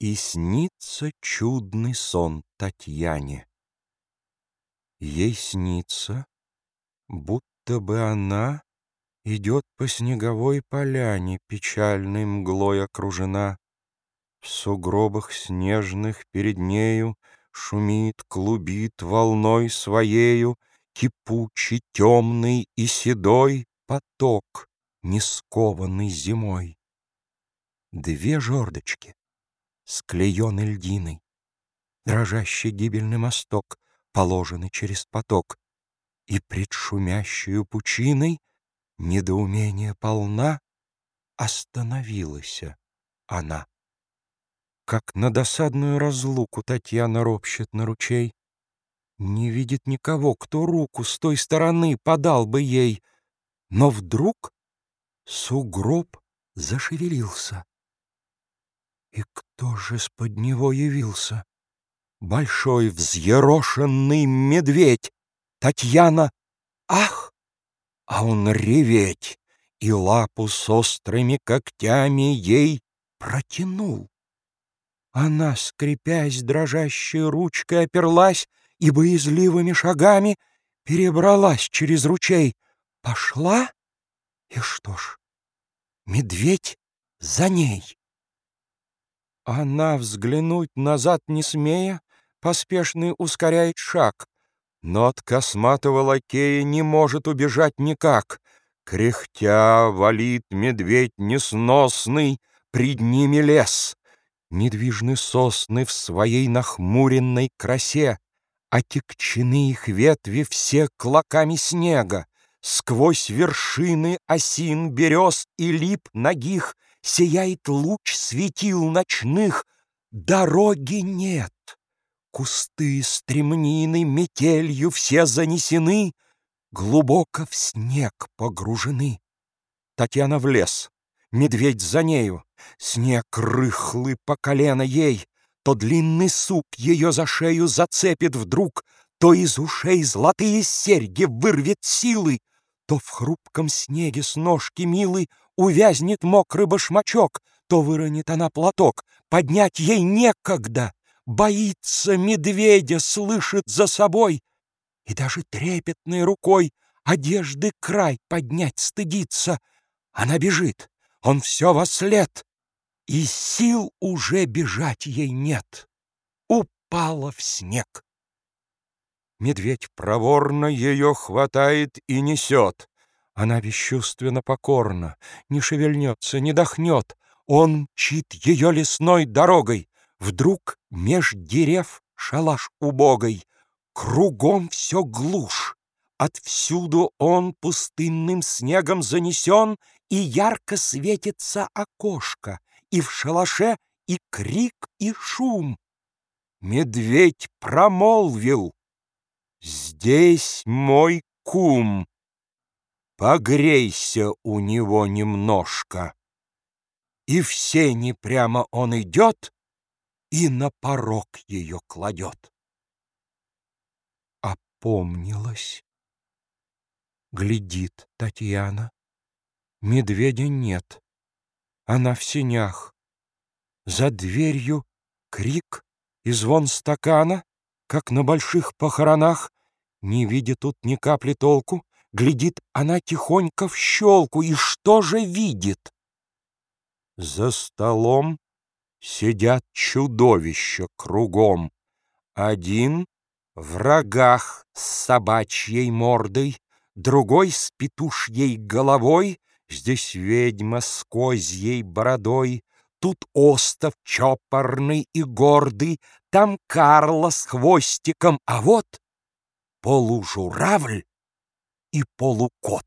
И снится чудный сон Татьяне. Ей снится, будто бы она Идет по снеговой поляне, Печальной мглой окружена. В сугробах снежных перед нею Шумит, клубит волной своею Кипучий, темный и седой Поток, не скованный зимой. Две жердочки, склеены льдиной, Дрожащий гибельный мосток, Положенный через поток, И пред шумящую пучиной Недоумение полна, Остановилась она. Как на досадную разлуку Татьяна ропщет на ручей, Не видит никого, кто руку С той стороны подал бы ей, Но вдруг сугроб зашевелился. И кто же с-под него явился? Большой взъерошенный медведь. Татьяна «Ах!» А он реветь и лапу с острыми когтями ей протянул. Она, скрипясь дрожащей ручкой, оперлась и боязливыми шагами перебралась через ручей. Пошла, и что ж, медведь за ней. Она, взглянуть назад не смея, поспешный ускоряет шаг, но от косматого лакея не может убежать никак. Кряхтя валит медведь несносный, пред ними лес. Недвижны сосны в своей нахмуренной красе, Отекчены их ветви все клоками снега. Сквозь вершины осин, берез и лип ногих Сияет луч светил ночных, дороги нет. Кусты, стремнины, метелью все занесены, Глубоко в снег погружены. Татьяна в лес, медведь за нею, Снег рыхлый по колено ей, То длинный сук ее за шею зацепит вдруг, То из ушей золотые серьги вырвет силы, То в хрупком снеге с ножки милой Увязнет мокрый башмачок, То выронит она платок, Поднять ей некогда. Боится медведя, слышит за собой, И даже трепетной рукой Одежды край поднять стыдится. Она бежит, он все во след, И сил уже бежать ей нет. Упала в снег. Медведь проворно ее хватает и несет. Она бесчувственно покорна, не шевельнется, не дохнет. Он мчит ее лесной дорогой. Вдруг меж дерев шалаш убогой, Кругом все глушь. Отвсюду он пустынным снегом занесен, И ярко светится окошко, И в шалаше и крик, и шум. Медведь промолвил, «Здесь мой кум, Погрейся у него немножко». И в сени прямо он идет, и на порог ее кладет. Опомнилась. Глядит Татьяна. Медведя нет. Она в синях. За дверью крик и звон стакана, как на больших похоронах. Не видя тут ни капли толку, глядит она тихонько в щелку. И что же видит? За столом Сидят чудовища кругом. Один в рогах с собачьей мордой, Другой с петушьей головой, Здесь ведьма с козьей бородой, Тут остов чопорный и гордый, Там Карла с хвостиком, а вот полужуравль и полукот.